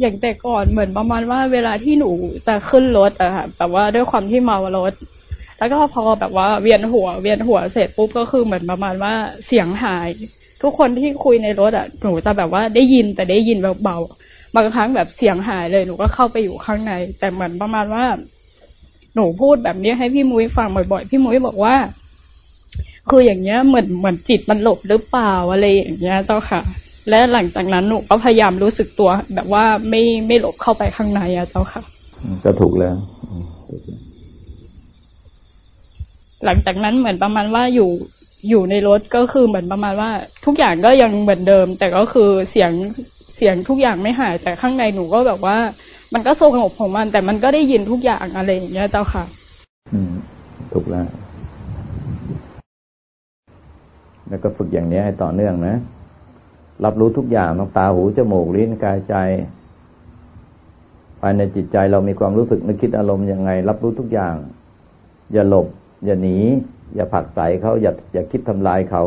อย่างแต่ก่อนเหมือนประมาณว่าเวลาที่หนูจะขึ้นรถอะค่ะแบบว่าด้วยความที่เมารถ แล้วก็พอแบบว่าเวียนหัว เวียนหัวเสร็จปุ๊บก็คือเหมือนประมาณว่าเสียงหาย ทุกคนที่คุยในรถอะหนูจะแบบว่าได้ยินแต่ได้ยินเบาๆบางครั้งแบบเสียงหายเลยหนูก็เข้าไปอยู่ข้างใน แต่เหมือนประมาณว่า หนูพูดแบบนี้ให้พี่มุ้ยฟังบ่อยๆพี่มุ้ยบอกว่า คืออย่างเงี้ยเหมือนเหมือนจิตมันหลบหรือเปล่าอะไรอย่างเงี้ยเจ้าค่ะ และหลังจากนั้นหนูก็พยายามรู้สึกตัว แบบว่าไม่ไม่หลบเข้าไปข้างในอะเจ้าค่ะ ก็ถูกแล้ว หลังจากนั้นเหมือนประมาณว่าอยู่อยู่ในรถก็คือเหมือนประมาณว่า ทุกอย่างก็ยังเหมือนเดิม แต่ก็คือเสียงเสียงทุกอย่างไม่หาย แต่ข้างในหนูก็แบบว่า มันก็สงบของมัน แต่มันก็ได้ยินทุกอย่างอะไรอย่างเงี้ยเจ้าค่ะ อืม ถูกแล้ว แล้วก็ฝึกอย่างนี้ให้ต่อเนื่องนะ รับรู้ทุกอย่างทั้งตาหูจมูกลิ้นกายใจ ภายในจิตใจเรามีความรู้สึกนึกคิดอารมณ์ยังไง รับรู้ทุกอย่าง อย่าหลบ อย่าหนี อย่าผักใส่เขาอย่าอย่าคิดทำลายเขา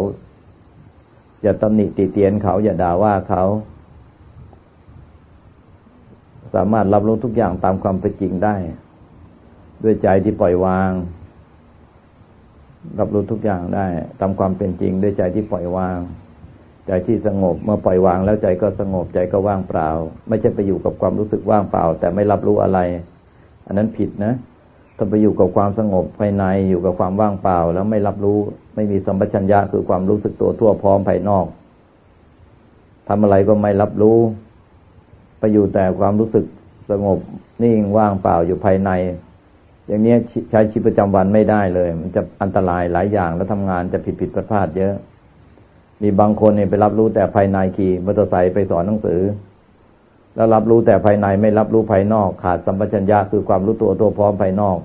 อย่าตำหนิติเตียนเขา อย่าด่าว่าเขา สามารถรับรู้ทุกอย่างตามความเป็นจริงได้ ด้วยใจที่ปล่อยวาง รับรู้ทุกอย่างได้ ตามความเป็นจริงด้วยใจที่ปล่อยวาง ใจที่สงบเมื่อปล่อยวางแล้วใจก็สงบใจก็ว่างเปล่า ไม่ใช่ไปอยู่กับความรู้สึกว่างเปล่า แต่ไม่รับรู้อะไร อันนั้นผิดนะถ้าไปอยู่กับความสงบภายในอยู่กับความว่างเปล่า แล้วไม่รับรู้ไม่มีสัมปชัญญะคือความรู้สึกตัวทั่วพร้อมภายนอกทำอะไรก็ไม่รับรู้ ไปอยู่แต่ความรู้สึกสงบนิ่งว่างเปล่าอยู่ภายใน อย่างนี้ใช้ชีวิตประจำวันไม่ได้เลย มันจะอันตรายหลายอย่างแล้วทำงานจะผิดผิดพลาดเยอะ มีบางคนเนี่ยไปรับรู้แต่ภายในขี่มอเตอร์ไซค์ไปสอนหนังสือ แล้วรับรู้แต่ภายในไม่รับรู้ภายนอก ขาดสัมปชัญญะคือความรู้ตัวตัวพร้อมภายนอก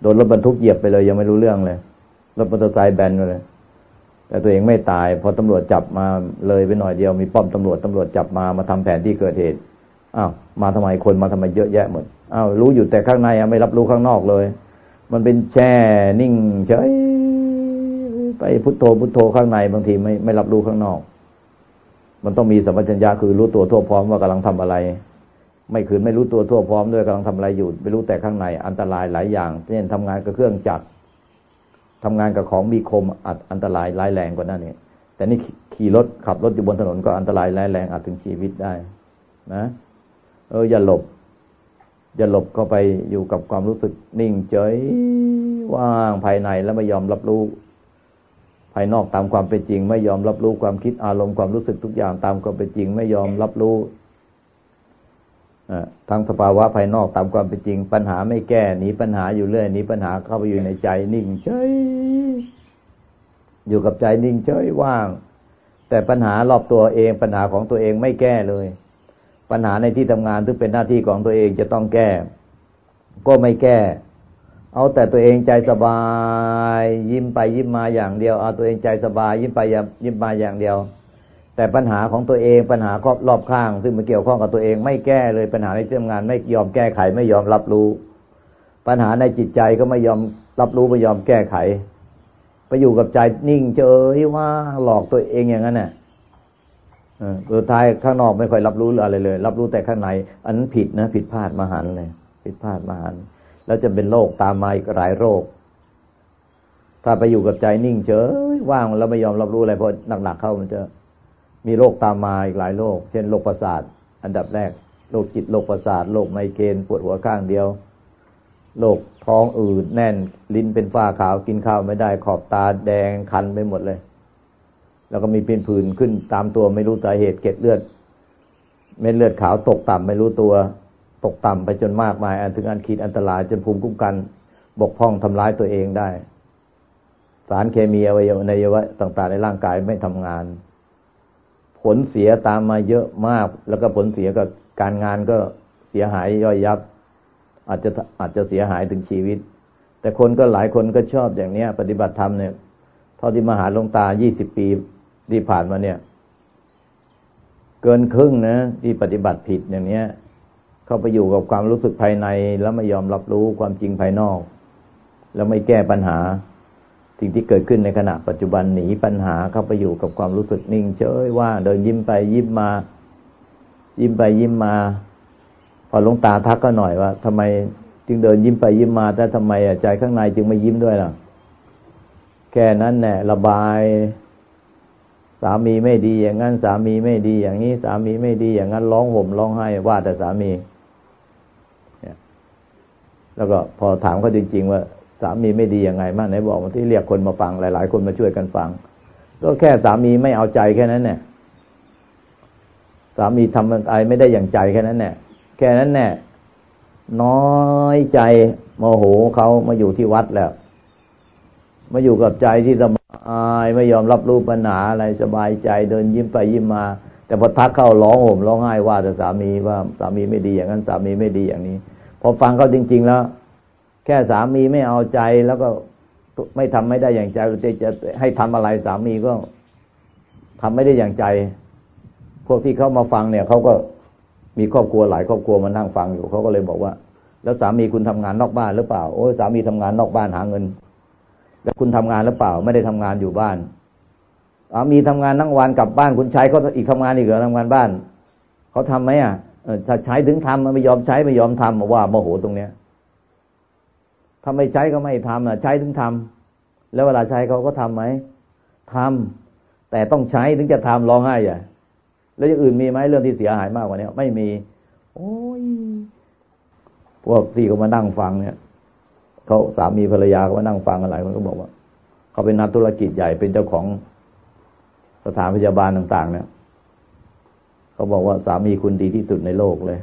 โดนรถบรรทุกเหยียบไปเลยยังไม่รู้เรื่องเลยรถมอเตอร์ไซค์แบนเลย แต่ตัวเองไม่ตายพอตำรวจจับมาเลยไปหน่อยเดียว มีป้อมตำรวจตำรวจจับมามาทำแผนที่เกิดเหตุอ้าวมาทำไมคนมาทำไมเยอะแยะหมดอ้าวรู้อยู่แต่ข้างในไม่รับรู้ข้างนอกเลย มันเป็นแช่นิ่งเฉย ไปพุทโธพุทโธข้างในบางทีไม่ไม่รับรู้ข้างนอก มันต้องมีสัมปชัญญะคือรู้ตัวทั่วพร้อมว่ากำลังทำอะไร ไม่คืนไม่รู้ตัวทั่วพร้อมด้วยกำลังทำอะไรอยู่ไม่รู้แต่ข้างในอันตรายหลายอย่างเช่นทำงานกับเครื่องจักรทำงานกับของมีคมอัดอันตรายร้ายแรงกว่านั้นเนี่ยแต่นี่ขี่รถขับรถอยู่บนถนนก็อันตรายร้ายแรงอาจถึงชีวิตได้ นะ เอออย่าหลบ อย่าหลบเข้าไปอยู่กับความรู้สึกนิ่งเฉยว่างภายในแล้วไม่ยอมรับรู้ ภายนอกตามความเป็นจริง ไม่ยอมรับรู้ความคิดอารมณ์ความรู้สึกทุกอย่างตามความเป็นจริง ไม่ยอมรับรู้ทางสภาวะภายนอกตามความเป็นจริง ปัญหาไม่แก้หนีปัญหาอยู่เรื่อยหนีปัญหาเข้าไปอยู่ในใจ นิ่งเฉยอยู่กับใจนิ่งเฉยว่าง แต่ปัญหารอบตัวเองปัญหาของตัวเองไม่แก้เลย ปัญหาในที่ทำงานซึ่งเป็นหน้าที่ของตัวเองจะต้องแก้ ก็ไม่แก้ เอาแต่ตัวเองใจสบาย ยิ้มไปยิ้มมาอย่างเดียว เอาตัวเองใจสบาย ยิ้มไปยิ้มมาอย่างเดียว แต่ปัญหาของตัวเองปัญหาครอบรอบข้าง ซึ่งมันเกี่ยวข้องกับตัวเองไม่แก้เลยปัญหาในที่ทำงาน ไม่ยอมแก้ไขไม่ยอมรับรู้ ปัญหาในจิตใจก็ไม่ยอมรับรู้ไม่ยอมแก้ไข ไปอยู่กับใจนิ่งเฉยว่าหลอกตัวเองอย่างนั้นน่ะสุดท้ายข้างนอกไม่ค่อยรับรู้อะไรเลย รับรู้แต่ข้างใน อันนั้นผิดนะ ผิดพลาดมหันเลย ผิดพลาดมหัน แล้วจะเป็นโรคตามมาอีกหลายโรค ถ้าไปอยู่กับใจนิ่งเฉยว่างแล้วไม่ยอมรับรู้อะไรพอหนักๆเข้ามันจะมีโรคตามมาอีกหลายโรค เช่นโรคประสาท อันดับแรกโรคจิตโรคประสาทโรคไมเกรนปวดหัวข้างเดียวโรคท้องอืดแน่น ลิ้นเป็นฝ้าขาวกินข้าวไม่ได้ขอบตาแดงคันไปหมดเลย แล้วก็มีเป็นผื่นขึ้นตามตัวไม่รู้สาเหตุเกล็ดเลือด เม็ดเลือดขาวตกต่ำไม่รู้ตัว ตกต่ำไปจนมากมาย อันถึงอันขีดอันตรายจนภูมิคุ้มกัน บกพร่องทำร้ายตัวเองได้ สารเคมีอวัยวะในอวัยวะต่างๆ ในร่างกายไม่ทำงาน ผลเสียตามมาเยอะมาก แล้วก็ผลเสียกับการงานก็เสียหายย่อยยับ อาจจะอาจจะเสียหายถึงชีวิต แต่คนก็หลายคนก็ชอบอย่างเนี้ย ปฏิบัติธรรมเนี่ยเท่าที่มาหาลงตายี่สิบปีที่ผ่านมาเนี่ย เกินครึ่งนะ ที่ปฏิบัติผิดอย่างเนี้ย เข้าไปอยู่กับความรู้สึกภายใน แล้วไม่ยอมรับรู้ความจริงภายนอก แล้วไม่แก้ปัญหา สิ่งที่เกิดขึ้นในขณะปัจจุบันหนีปัญหาเข้าไปอยู่กับความรู้สึกนิ่งเฉยว่าเดินยิ้มไปยิ้มมา ยิ้มไปยิ้มมา พอลงตาทักก็หน่อยว่าทำไมจึงเดินยิ้มไปยิ้มมา แต่ทำไมใจข้างในจึงไม่ยิ้มด้วยล่ะ แค่นั้นแน่ระบายสามีไม่ดีอย่างนั้น สามีไม่ดีอย่างนี้ สามีไม่ดีอย่างนั้นร้องห่มร้องไห้ว่าแต่สามี แล้วก็พอถามเขาจริง ๆ ว่าสามีไม่ดียังไงบ้างไหนบอกมาที่เรียกคนมาฟังหลาย ๆ คนมาช่วยกันฟัง ก็แค่สามีไม่เอาใจแค่นั้นเนี่ยสามีทำอะไรไม่ได้อย่างใจแค่นั้นเนี่ยแค่นั้นเนี่ยน้อยใจโมโหเขามาอยู่ที่วัดแล้ว มาอยู่กับใจที่สบายไม่ยอมรับรู้ปัญหาอะไรสบายใจเดินยิ้มไปยิ้มมา แต่พอทักเข้าร้องห่มร้องไห้ว่าแต่สามีว่าสามีไม่ดีอย่างนั้น สามีไม่ดีอย่างนี้ อฟังเขาจริง ๆ แล้ว แค่สามีไม่เอาใจแล้วก็ไม่ทำไม่ได้อย่างใจจะจะให้ทำอะไรสามีก็ทำไม่ได้อย่างใจ พวกที่เขามาฟังเนี่ยเขาก็มีครอบครัวหลายครอบครัวมานั่งฟังอยู่เขาก็เลยบอกว่า แล้วสามีคุณทำงานนอกบ้านหรือเปล่าโอ้สามีทำงานนอกบ้านหาเงิน แล้วคุณทำงานหรือเปล่า ไม่ได้ทำงานอยู่บ้านสามีทำงานทั้งวันกลับบ้านคุณใช้เขาอีกทำงานอีกเหรอทำงานบ้านเขาทำไหมอะ ถ้าใช้ถึงทำมันไม่ยอมใช้ไม่ยอมทำมาว่าโมโหตรงเนี้ยถ้าไม่ใช้ก็ไม่ทำอะใช้ถึงทำแล้วเวลาใช้เขาก็ทํำไหมทำแต่ต้องใช้ถึงจะทำร้องไห้อะแล้วอย่างอื่นมีไหมเรื่องที่เสียหายมากกว่านี้ไม่มี โอ้ยพวกที่เขามานั่งฟังเนี่ยเขาสามีภรรยาเขามานั่งฟังอะไรมันก็บอกว่า เขาเป็นนักธุรกิจใหญ่เป็นเจ้าของสถานพยาบาลต่าง ๆ เนี่ย เขาบอกว่าสามีคุณดีที่สุดในโลกเลย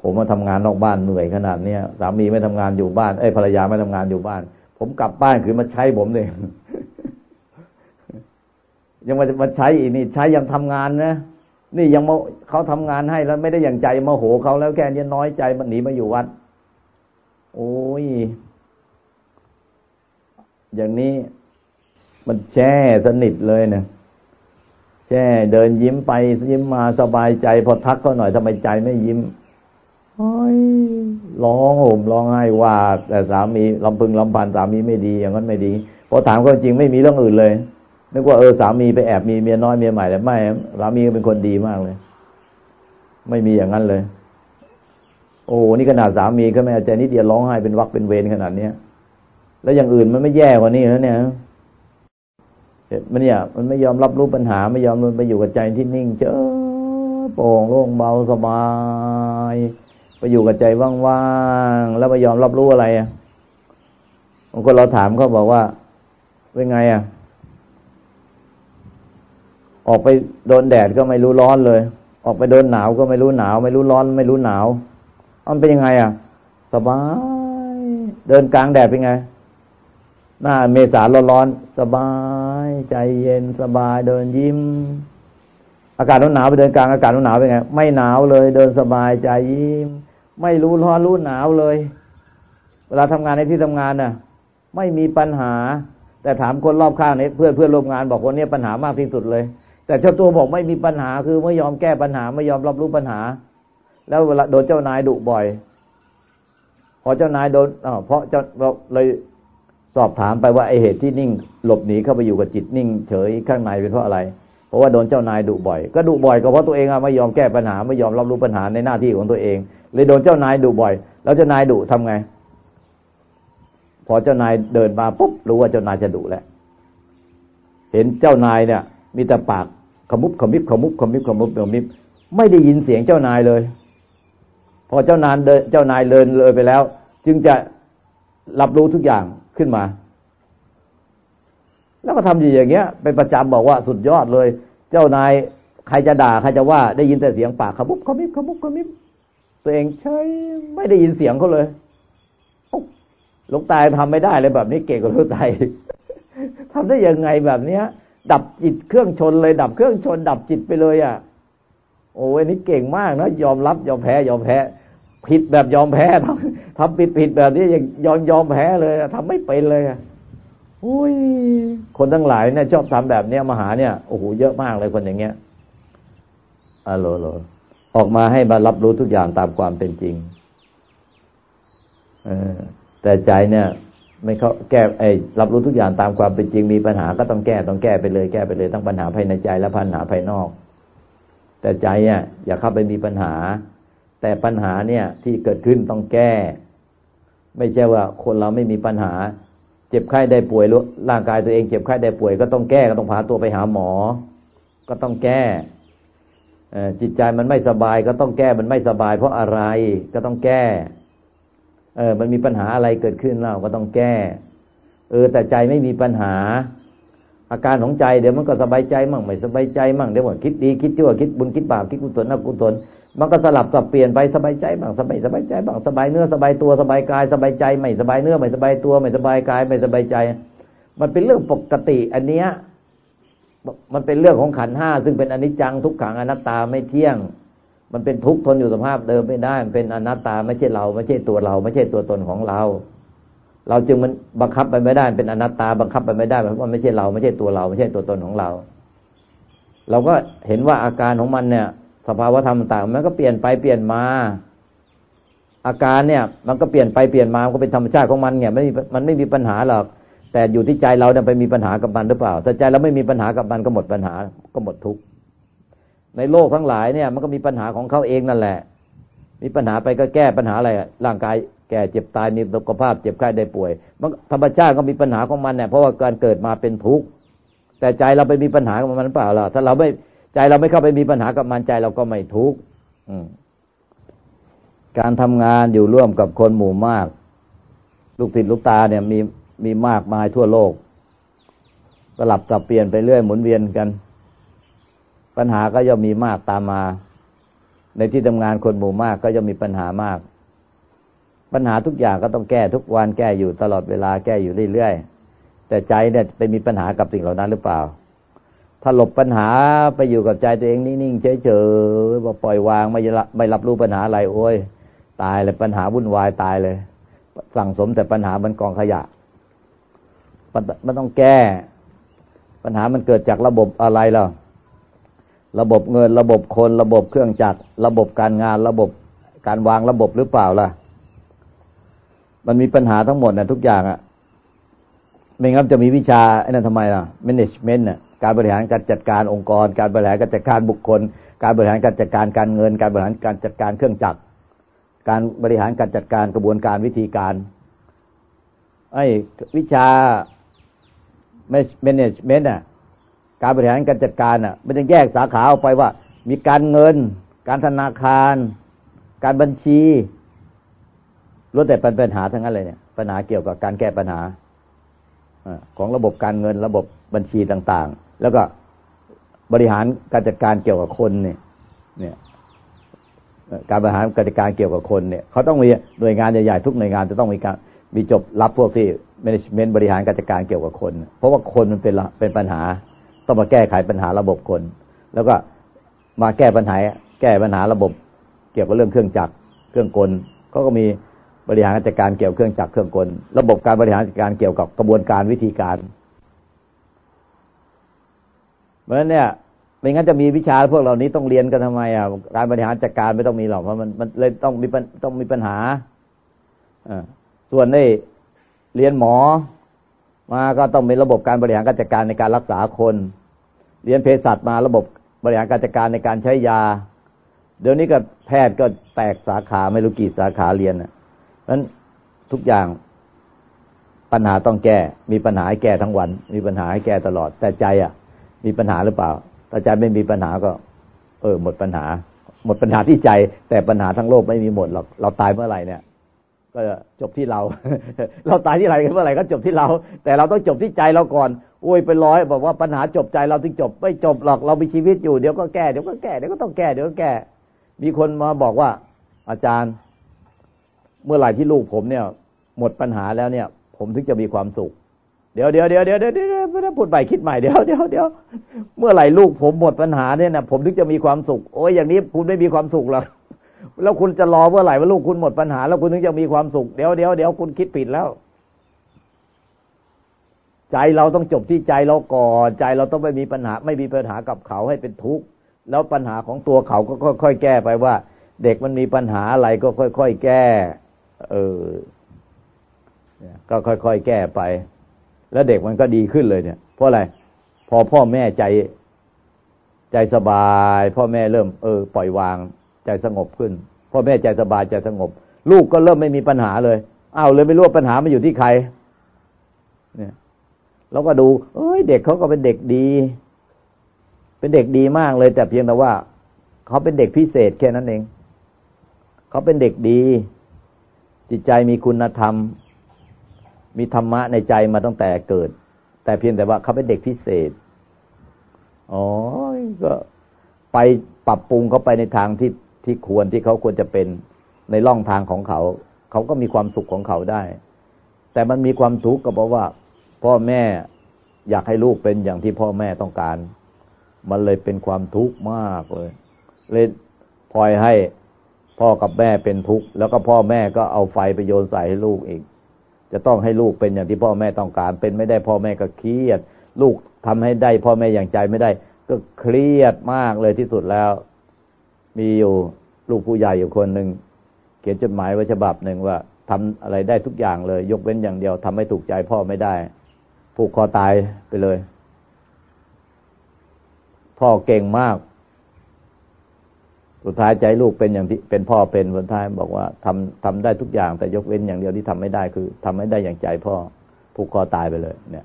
ผมมาทำงานนอกบ้านเหนื่อยขนาดเนี้ยสามีไม่ทำงานอยู่บ้านเอ้ภรรยาไม่ทำงานอยู่บ้าน ผมกลับบ้านคือมาใช้ผมเลยยังมามาใช้อีกนี่ใช้ยังทำงานนะนี่ยังมาเขาทำงานให้แล้วไม่ได้อย่างใจมาโหเขาแล้วแค่นี้น้อยใจมันหนีมาอยู่วัด โอ้ยอย่างนี้มันแช่สนิทเลยเนะ แช่เดินยิ้มไปยิ้มมาสบายใจพอทักก็หน่อยทำไมใจไม่ยิ้มโอ้ยร้องห่มร้องไห้ว่า แต่สามีลำพึงลำพันสามีไม่ดี อย่างนั้นไม่ดีพอถามก็จริงไม่มีเรื่องอื่นเลยนึกว่าเออสามีไปแอบมีเมียน้อยเมียใหม่แต่ไม่สามีเป็นคนดีมากเลย ไม่มีอย่างนั้นเลย โอ้นี่ขนาดสามีก็ไม่อาจารย์นิดเดียวร้องไห้เป็นวักเป็นเวรขนาดเนี้ยแล้วอย่างอื่นมันไม่แย่กว่านี้แล้วเนี่ย มันเนี่ยมันไม่ยอมรับรู้ปัญหา ไม่ยอมมันไปอยู่กับใจที่นิ่งเจอโปร่งโล่งเบาสบาย ไปอยู่กับใจว่างๆแล้วไม่ยอมรับรู้อะไรอะบางคนเราถามเขาบอกว่าเป็นไงอะ ออกไปโดนแดดก็ไม่รู้ร้อนเลย ออกไปโดนหนาวก็ไม่รู้หนาว ไม่รู้ร้อน ไม่รู้หนาวมันเป็นยังไง อะ สบาย เดินกลางแดดเป็นไง หน้าเมษาร้อนๆสบาย ใจเย็นสบายเดินยิ้ม อากาศหนาวไปเดินกลางอากาศหนาวเป็นไง ไม่หนาวเลย เดินสบายใจยิ้ม ไม่รู้ร้อนรู้หนาวเลย เวลาทำงานในที่ทำงานน่ะ ไม่มีปัญหา แต่ถามคนรอบข้างนี้เพื่อนเพื่อนร่วมงานบอกว่านี้ปัญหามากที่สุดเลย แต่เจ้าตัวบอกไม่มีปัญหาคือไม่ยอมแก้ปัญหาไม่ยอมรับรู้ปัญหา แล้วเวลาโดนเจ้านายดุบ่อยพอเจ้านายโดนเพราะเจ้าเราเลย สอบถามไปว่าไอเหตุที่นิ่งหลบหนีเข้าไปอยู่กับจิตนิ่ง เฉยข้างในเป็นเพราะอะไร เพราะว่าโดนเจ้านายดุบ่อย ก็ดุบ่อยก็เพราะตัวเองอะไม่ยอมแก้ปัญหาไม่ยอมรับรู้ปัญหาในหน้าที่ของตัวเอง เลยโดนเจ้านายดุบ่อย แล้วเจ้านายดุทำไง พอเจ้านายเดินมาปุ๊บรู้ว่าเจ้านายจะดุแล้วเห็นเจ้านายเนี่ย มีแต่ปากขมุบขมิบขมุบขมิบขมุบขมิบไม่ได้ยินเสียงเจ้านายเลย พอเจ้านายเดินเจ้านายเดินเลยไปแล้ว จึงจะรับรู้ทุกอย่าง ขึ้นมา แล้วก็ทำอยู่อย่างเงี้ยเป็นประจำบอกว่าสุดยอดเลย เจ้านายใครจะด่าใครจะว่าได้ยินแต่เสียงปากขมุบขมิบขมุบขมิบตัวเองใช่ไม่ได้ยินเสียงเขาเลยหลวงตายทำไม่ได้เลยแบบนี้เก่งกว่าหลวงตายทำได้ยังไงแบบเนี้ย ดับจิตเครื่องชนเลย ดับเครื่องชน ดับจิตไปเลยอะ โอ้ยนี่เก่งมากนะยอมรับยอมแพ้ยอมแพ้ ผิดแบบยอมแพ้ทำทำผิดผิดแบบนี้ยังยอมยอมแพ้เลยทำไม่เป็นเลยอุ้ยคนทั้งหลายเนี่ยชอบทำแบบเนี้ยมาหาเนี่ยโอ้โหเยอะมากเลยคนอย่างเงี้ยอะโลโลออกมาให้มารับรู้ทุกอย่างตามความเป็นจริงเออแต่ใจเนี่ย ไม่เขาแก้ไอ้รับรู้ทุกอย่างตามความเป็นจริง มีปัญหาก็ต้องแก้ต้องแก้ไปเลยแก้ไปเลยทั้งปัญหาภายในใจและปัญหาภายนอก แต่แต่ใจอะอย่าเข้าไปมีปัญหา แต่ปัญหาเนี่ยที่เกิดขึ้นต้องแก้ ไม่ใช่ว่าคนเราไม่มีปัญหา เจ็บไข้ได้ป่วยร่างกายตัวเองเจ็บไข้ได้ป่วย ก็ต้องแก้ก็ต้องพาตัวไปหาหมอ ก็ต้องแก้จิตใจมันไม่สบาย ก็ต้องแก้มันไม่สบาย เพราะอะไรก็ต้องแก้ เออ มันมีปัญหาอะไรเกิดขึ้นเราก็ต้องแก้ เออ แต่ใจไม่มีปัญหา อาการของใจเดี๋ยวมันก็สบายใจมั่งไม่สบายใจมั่งเดี๋ยวว่าคิดดีคิดชั่วคิดบุญคิดบาปคิดกุศลนักกุศล มันก็สลับสับเปลี่ยนไปสบายใจบ้างสบายสบายใจบ้างสบายเนื้อสบายตัวสบายกายสบายใจ ไม่สบายเนื้อไม่สบายตัว ไม่สบายกาย ไม่สบายใจ มันเป็นเรื่องปกติ อันเนี้ยมันเป็นเรื่องของขันห้าซึ่งเป็นอนิจจังทุกขังอนัตตาไม่เที่ยง มันเป็นทุกข์ทนอยู่สภาพเดิมไม่ได้มันเป็นอนัตตาไม่ใช่เรา ไม่ใช่ตัวเรา ไม่ใช่ตัวตนของเรา เราจึงมันบังคับไปไม่ได้เป็นอนัตตาบังคับไปไม่ได้เพราะมันไม่ใช่เราไม่ใช่ตัวเรา ไม่ใช่ตัวตนของเรา เราก็เห็นว่าอาการของมันเนี่ย สภาวะธรรมต่างมันก็เปลี่ยนไปเปลี่ยนมา อาการเนี่ย มันก็เปลี่ยนไปเปลี่ยนมามันก็เป็นธรรมชาติของมันเนี่ยไม่มันไม่มีปัญหาหรอกแต่อยู่ที่ใจเราเนี่ยไปมีปัญหากับมันหรือเปล่าถ้าใจเราไม่มีปัญหากับมันก็หมดปัญหาก็หมดทุกข์ในโลกทั้งหลายเนี่ย มันก็มีปัญหาของเขาเองนั่นแหละ มีปัญหาไปก็แก้ปัญหาอะไรร่างกายแก่เจ็บตายมีสุขภาพ เจ็บไข้ได้ป่วยมันธรรมชาติก็มีปัญหาของมันเนี่ยเพราะว่าการเกิดมาเป็นทุกข์แต่ใจเราไปมีปัญหากับมันเปล่าล่ะถ้าเราไม่ ใจเราไม่เข้าไปมีปัญหากับมันใจเราก็ไม่ทุกข์การทำงานอยู่ร่วมกับคนหมู่มาก ลูกติดลูกตาเนี่ยมีมีมากมายทั่วโลกสลับสับเปลี่ยนไปเรื่อยหมุนเวียนกัน ปัญหาก็ย่อมมีมากตามมา ในที่ทำงานคนหมู่มากก็ย่อมมีปัญหามาก ปัญหาทุกอย่างก็ต้องแก้ทุกวันแก้อยู่ตลอดเวลาแก้อยู่เรื่อยๆแต่ใจเนี่ยไปมีปัญหากับสิ่งเหล่านั้นหรือเปล่า ถ้าหลบปัญหาไปอยู่กับใจตัวเองนิ่งๆเฉยๆปล่อยวางไม่ไม่รับรู้ปัญหาอะไรโอ้ยตายเลยปัญหาวุ่นวายตายเลย สั่งสมแต่ปัญหามันกองขยะมันต้องแก้ ปัญหามันเกิดจากระบบอะไรล่ะระบบเงินระบบคนระบบเครื่องจักรระบบการงานระบบการวางระบบหรือเปล่าล่ะ มันมีปัญหาทั้งหมดนะทุกอย่างอะ่ะไม่งั้นจะมีวิชาไอ้นั่นทำไมล่ะ management น่ะ การบริหารการจัดการองค์กร การบริหารการจัดการบุคคล การบริหารการจัดการการเงิน การบริหารการจัดการเครื่องจักร การบริหารการจัดการกระบวนการวิธีการไอ้วิชา management อะการบริหารการจัดการอะมันจะแยกสาขาออกไปว่า มีการเงิน การธนาคาร การบัญชีล้วนแต่เป็นปัญหาทั้งนั้นเลยเนี่ย ปัญหาเกี่ยวกับการแก้ปัญหาของระบบการเงินระบบบัญชีต่าง ๆ แล้วก็บริหารการจัดการเกี่ยวกับคนเนี่ย เนี่ย การบริหารการจัดการเกี่ยวกับคนเนี่ยเขาต้องมีหน่วยงานใหญ่ๆทุกหน่วยงานจะต้องมีการมีจบรับพวกที่ management บริหารการจัดการเกี่ยวกับคน เพราะว่าคนมันเป็นเป็นปัญหา ต้องมาแก้ไขปัญหาระบบคน แล้วก็มาแก้ปัญหา แก้ปัญหาระบบ เกี่ยวกับเรื่องเครื่องจักรเครื่องกลเขาก็มีบริหารการจัดการเกี่ยวเครื่องจักรเครื่องกล ระบบการบริหารจัดการเกี่ยวกับกระบวนการวิธีการ เพราะฉะนั้นเนี่ยไม่งั้นจะมีวิชาพวกเหล่านี้ต้องเรียนกันทำไมอะการบริหารจัดการไม่ต้องมีหรอกเพราะมันมันเลยต้องมีต้องมีปัญหาอส่วนได้เรียนหมอมาก็ต้องเป็นระบบการบริหารการจัดการในการรักษาคน เรียนเภสัชมาระบบบริหารการจัดการในการใช้ยา เดี๋ยวนี้ก็แพทย์ก็แตกสาขาไม่รู้กี่สาขาเรียนนะเพราะนั้นทุกอย่างปัญหาต้องแก้ มีปัญหาให้แก้ทั้งวัน มีปัญหาให้แก้ตลอด แต่ใจอะ มีปัญหาหรือเปล่า ถ้าใจไม่มีปัญหาก็ เออ หมดปัญหา หมดปัญหาที่ใจ แต่ปัญหาทั้งโลกไม่มีหมดหรอกเราตายเมื่อไหร่เนี่ย ก็จบที่เรา เราตายที่ไรกันเมื่อไหร่ก็จบที่เรา แต่เราต้องจบที่ใจเราก่อนโอ้ยเป็นร้อยบอกว่าปัญหาจบใจเราถึงจบไม่จบหรอกเรามีชีวิตอยู่เดี๋ยวก็แก้เดี๋ยวก็แก้เดี๋ยวก็ต้องแก้เดี๋ยวก็แก้ มีคนมาบอกว่า อาจารย์ เมื่อไหร่ที่ลูกผมเนี่ย หมดปัญหาแล้วเนี่ย ผมถึงจะมีความสุข เดี๋ยวเดี๋ยวเดี๋ยวเดี๋ยวเดี๋ยวไม่ได้พูดใหม่คิดใหม่เดี๋ยวเดี๋ยวเดี๋ยวเมื่อไหร่ลูกผมหมดปัญหาเนี่ยนะผมถึงจะมีความสุข โอ้ยอย่างนี้คุณไม่มีความสุขหรอกแล้วคุณจะรอเมื่อไหร่ว่าลูกคุณหมดปัญหา แล้วคุณถึงจะมีความสุขเดี๋ยวเดี๋ยวเดี๋ยวคุณคิดผิดแล้ว ใจเราต้องจบที่ใจเราก่อนใจเราต้องไม่มีปัญหา ไม่มีปัญหากับเขาให้เป็นทุกข์แล้วปัญหาของตัวเขาก็ค่อยๆแก้ไปว่า เด็กมันมีปัญหาอะไรก็ค่อยๆแก้ เออก็ค่อยๆแก้ไป แล้วเด็กมันก็ดีขึ้นเลยเนี่ย เพราะอะไร พอพ่อแม่ใจใจสบาย พ่อแม่เริ่ม เออ ปล่อยวาง ใจสงบขึ้น พ่อแม่ใจสบายใจสงบ ลูกก็เริ่มไม่มีปัญหาเลยอ้าวเลยไม่รู้ว่าปัญหามันอยู่ที่ใคร เนี่ยเราก็ดู เอ้ย เด็กเขาก็เป็นเด็กดี เป็นเด็กดีมากเลย แต่เพียงแต่ว่าเขาเป็นเด็กพิเศษแค่นั้นเอง เขาเป็นเด็กดี จิตใจมีคุณธรรม มีธรรมะในใจมาตั้งแต่เกิด แต่เพียงแต่ว่าเขาเป็นเด็กพิเศษอ๋อก็ไปปรับปรุงเขาไปในทางที่ที่ควรที่เขาควรจะเป็นในร่องทางของเขา เขาก็มีความสุขของเขาได้ แต่มันมีความทุกข์ก็เพราะว่า พ่อแม่อยากให้ลูกเป็นอย่างที่พ่อแม่ต้องการ มันเลยเป็นความทุกข์มากเลยเลยพลอยให้พ่อกับแม่เป็นทุกข์แล้วก็พ่อแม่ก็เอาไฟไปโยนใส่ให้ลูกอีก จะต้องให้ลูกเป็นอย่างที่พ่อแม่ต้องการ เป็นไม่ได้พ่อแม่ก็เครียด ลูกทำให้ได้พ่อแม่อย่างใจไม่ได้ ก็เครียดมากเลยที่สุดแล้ว มีอยู่ลูกผู้ใหญ่อยู่คนหนึ่งเขียนจดหมายไว้ฉบับหนึ่งว่าทำอะไรได้ทุกอย่างเลย ยกเว้นอย่างเดียวทำให้ถูกใจพ่อไม่ได้ผูกคอตายไปเลย พ่อเก่งมาก สุดท้ายใจลูกเป็นอย่างที่เป็นพ่อเป็นสุดท้ายบอกว่าทำทำได้ทุกอย่างแต่ยกเว้นอย่างเดียวที่ทำไม่ได้คือทำไม่ได้อย่างใจพ่อผูกคอตายไปเลย เนี่ย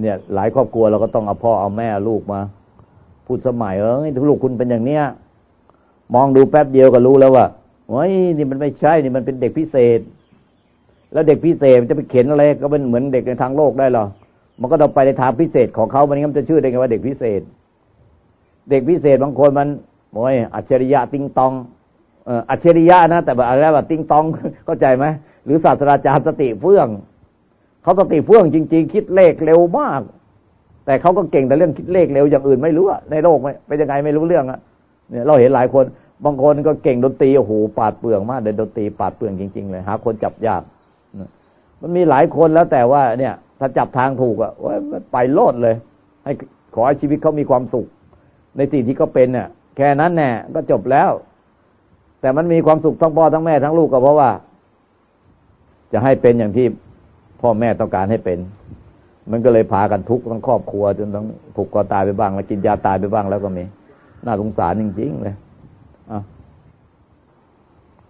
เนี่ย หลายครอบครัวเราก็ต้องเอาพ่อเอาแม่ลูกมา พูดสมัยเออลูกคุณเป็นอย่างเนี้ยมองดูแป๊บเดียวก็รู้แล้วว่าโอ้ยนี่มันไม่ใช่นี่มันเป็นเด็กพิเศษ แล้วเด็กพิเศษจะไปเขียนอะไร ก็เป็นเหมือนเด็กในทางโลกได้หรอมันก็ต้องไปในทางพิเศษของเขามันงั้นจะชื่อได้ไงว่าเด็กพิเศษ เด็กพิเศษบางคนมัน โอ้ยอัจฉริยะติงตองเอออัจฉริยะนะ แต่แบบอะไรแบบติงตองเข้าใจไหมหรือศาสตราจารย์สติเฟื่องเขาสติเฟื่องจริง ๆ คิดเลขเร็วมาก แต่เขาก็เก่งแต่เรื่องคิดเลขเร็วอย่างอื่นไม่รู้อะในโลกไม่เป็นยังไงไม่รู้เรื่องอะเนี่ยเราเห็นหลายคน บางคนก็เก่งดนตรีโอ้โหปาดเปลืองมากเดินดนตรีปาดเปลืองจริง ๆ เลยหาคนจับยากมันมีหลายคนแล้วแต่ว่าเนี่ย ถ้าจับทางถูกอะว่าไปโลดเลย ให้ขอให้ชีวิตเขามีความสุข ในสิ่งที่เขาเป็นเนี่ย แค่นั้นแน่ก็จบแล้ว แต่มันมีความสุขทั้งพ่อทั้งแม่ทั้งลูกก็เพราะว่า จะให้เป็นอย่างที่พ่อแม่ต้องการให้เป็น มันก็เลยพากันทุกข์ทั้งครอบครัว จนต้องผูกคอตายไปบ้าง แล้วกินยาตายไปบ้างแล้วก็มีน่าสงสารจริงๆเลยเอา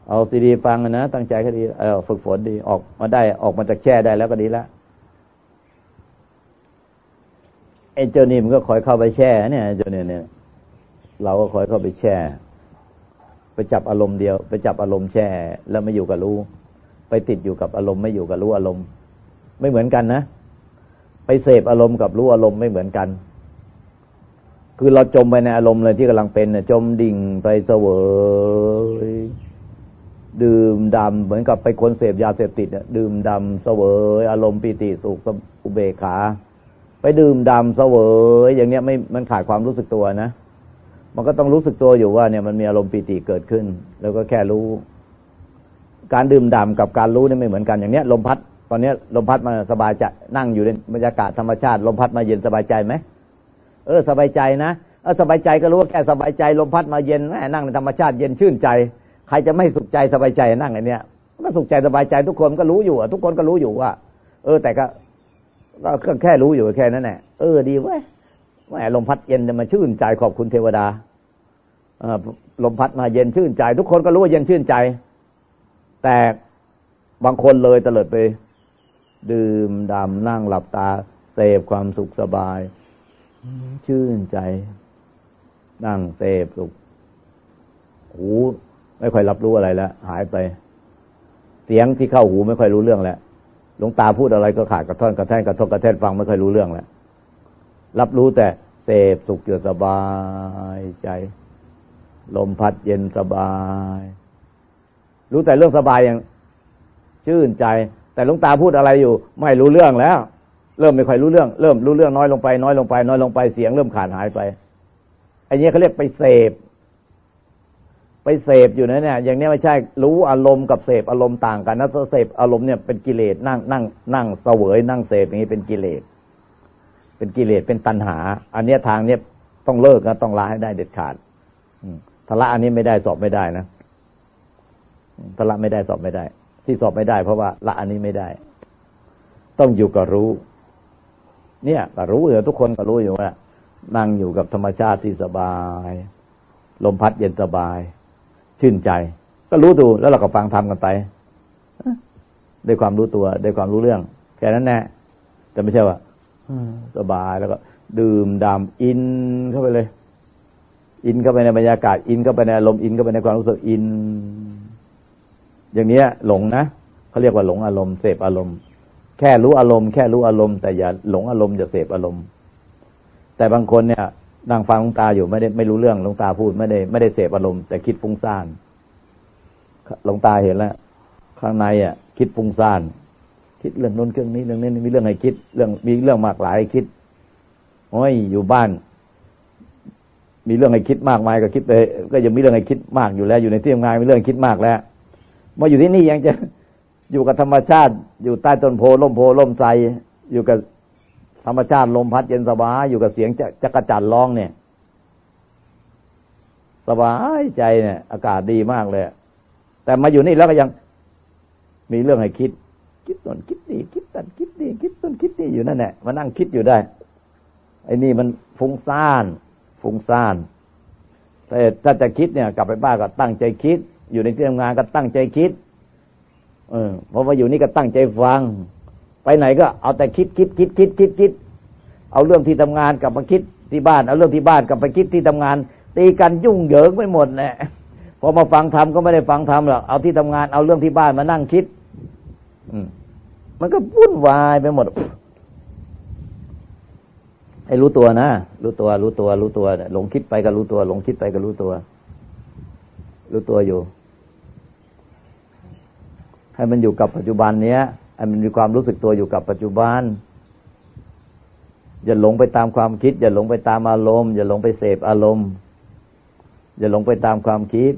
เอาซีดีฟังนะตั้งใจก็ดีเออฝึกฝนดีออกมาได้ออกมาจากแช่ได้แล้วก็ดีแล้วไอ้เจ้านี่มันก็คอยเข้าไปแช่เนี่ยเจ้าเนี่ยเนี่ย เราก็คอยเข้าไปแช่ ไปจับอารมณ์เดียว ไปจับอารมณ์แช่ แล้วไม่อยู่กับรู้ ไปติดอยู่กับอารมณ์ไม่อยู่กับรู้อารมณ์ ไม่เหมือนกันนะ ไปเสพอารมณ์กับรู้อารมณ์ไม่เหมือนกัน คือเราจมไปในอารมณ์เลยที่กำลังเป็นเน่ยจมดิ่งไปเสวยดื่มดำเหมือนกับไปคนเสพยาเสพติดเนี่ยดื่มดำเสวย อารมณ์ปีติสุขอุเบกขา ไปดื่มดำเสวย อย่างเนี้ยไม่มันขาดความรู้สึกตัวนะ มันก็ต้องรู้สึกตัวอยู่ว่าเนี่ยมันมีอารมณ์ปีติเกิดขึ้น แล้วก็แค่รู้ การดื่มด่ำกับการรู้นี่ไม่เหมือนกันอย่างเนี้ย ลมพัด ตอนเนี้ยลมพัดมาสบายใจนั่งอยู่ในบรรยากาศธรรมชาติ ลมพัดมาเย็นสบายใจไหมเออ สบายใจนะเออสบายใจก็รู้ว่าแค่สบายใจ ลมพัดมาเย็นแม่นั่งในธรรมชาติเย็นชื่นใจ ใครจะไม่สุขใจสบายใจนั่งอย่างเนี้ยก็สุขใจสบายใจทุกคนก็รู้อยู่ทุกคนก็รู้อยู่ว่า เออ แต่ก็ก็แค่รู้อยู่แค่นั้นแหละเออดีเว้ย แม่ลมพัดเย็นมาชื่นใจขอบคุณเทวดาลมพัดมาเย็นชื่นใจ ทุกคนก็รู้ว่าเย็นชื่นใจ แต่บางคนเลยเตลิดไป ดื่มดำนั่งหลับตาเสพความสุขสบาย ชื่นใจ นั่งเสพสุขหูไม่ค่อยรับรู้อะไรแล้ว หายไป เสียงที่เข้าหูไม่ค่อยรู้เรื่องแล้วหลวงตาพูดอะไรก็ขาดกระท่อนกระแท่นกระทบกระแท่นฟังไม่ค่อยรู้เรื่องแล้วรับรู้แต่ เสพสุขอยู่สบายใจ ลมพัดเย็นสบาย รู้แต่เรื่องสบายอย่าง ชื่นใจ แต่ลุงตาพูดอะไรอยู่ ไม่รู้เรื่องแล้ว เริ่มไม่ค่อยรู้เรื่อง เริ่มรู้เรื่องน้อยลงไป น้อยลงไป น้อยลงไปเสียงเริ่มขาดหายไปไอ้นี้เขาเรียกไปเสพ ไปเสพอยู่นะเนี่ย อย่างนี้ไม่ใช่รู้อารมณ์กับเสพอารมณ์ต่างกันนะเสพอารมณ์เนี่ยเป็นกิเลสนั่งนั่งนั่งเสวยนั่งเสพอย่างนี้เป็นกิเลส เป็นกิเลสเป็นตัณหา อันนี้ทางเนี้ยต้องเลิกนะต้องละให้ได้เด็ดขาดทละอันนี้ไม่ได้สอบไม่ได้นะทละไม่ได้สอบไม่ได้ ที่สอบไม่ได้ เพราะว่าละอันนี้ไม่ได้ ต้องอยู่กับรู้ เนี่ยก็รู้อยู่ทุกคนก็รู้อยู่ว่านั่งอยู่กับธรรมชาติที่สบาย ลมพัดเย็นสบาย ชื่นใจ ก็รู้ดูแล้วเราก็ฟังทำกันไปด้วยความรู้ตัวด้วยความรู้เรื่องแค่นั้นแน่แต่ไม่ใช่ว่า สบายแล้วก็ ดื่มดำอินเข้าไปเลย อินเข้าไปในบรรยากาศ อินเข้าไปในอารมณ์อินเข้าไปในความรู้สึกอิน อย่างเนี้ย หลงนะเขาเรียกว่าหลงอารมณ์เสพอารมณ์ แค่รู้อารมณ์แค่รู้อารมณ์แต่อย่าหลงอารมณ์อย่าเสพอารมณ์ แต่บางคนเนี่ยนั่งฟังหลวงตาอยู่ไม่ได้ไม่รู้เรื่องหลวงตาพูดไม่ได้ไม่ได้เสพอารมณ์แต่คิดฟุ้งซ่านหลวงตาเห็นแล้วข้างในอะ คิดฟุ้งซ่าน คิดเรื่องน้นเรื่องนี้เรื่องนี้มีเรื่องให้คิด เรื่องมีเรื่องมากหลายให้คิดโอ้ยอยู่บ้าน มีเรื่องให้คิดมากมายก็คิดไปก็ยังมีเรื่องให้คิดมากอยู่แล้ว อยู่ในที่ทำงานมีเรื่องคิดมากแล้วมาอยู่ที่นี่ยังจะอยู่กับธรรมชาติ อยู่ใต้ต้นโพล่มโพล่มไทรอยู่กับธรรมชาติลมพัดเย็นสบายอยู่กับเสียงจักระจันร้องเนี่ย สบายใจเนี่ย อากาศดีมากเลย แต่มาอยู่นี่แล้วก็ยังมีเรื่องให้คิด คิดต้นคิดนี่คิดตันคิดนี่คิดต้นคิดนี่อยู่นั่นแหละมานั่งคิดอยู่ได้ ไอ้นี่มันฟุ้งซ่านฟุ้งซ่านแต่ถ้าจะคิดเนี่ย กลับไปบ้านก็ตั้งใจคิด อยู่ในที่ทำงานก็ตั้งใจคิด เออพอมาอยู่นี่ก็ตั้งใจฟัง ไปไหนก็เอาแต่คิดคิดคิดคิดคิดคิด เอาเรื่องที่ทำงานกลับมาคิดที่บ้าน เอาเรื่องที่บ้านกลับไปคิดที่ทำงาน ตีกันยุ่งเหยิงไปหมดแหละพอมาฟังธรรมก็ไม่ได้ฟังธรรมหรอกเอาที่ทำงานเอาเรื่องที่บ้านมานั่งคิด มันก็วุ่นวายไปหมดให้รู้ตัวนะรู้ตัว รู้ตัว รู้ตัวหลงคิดไปก็รู้ตัวหลงคิดไปก็รู้ตัว รู้ตัวอยู่ ให้มันอยู่กับปัจจุบันเนี้ยให้มันมีความรู้สึกตัวอยู่กับปัจจุบันอย่าหลงไปตามความคิด อย่าหลงไปตามอารมณ์ อย่าหลงไปเสพอารมณ์ อย่าหลงไปตามความคิด